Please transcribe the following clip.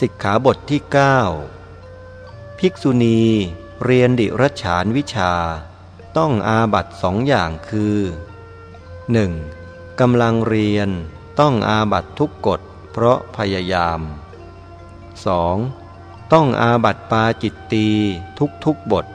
สิกขาบทที่ 9 ภิกษุณีเรียนดิรัชานวิชา ต้องอาบัตสองอย่างคือ 1. กำลังเรียนต้องอาบัตทุกกฎเพราะพยายาม 2. ต้องอาบัตปาจิตตีทุกทุกบท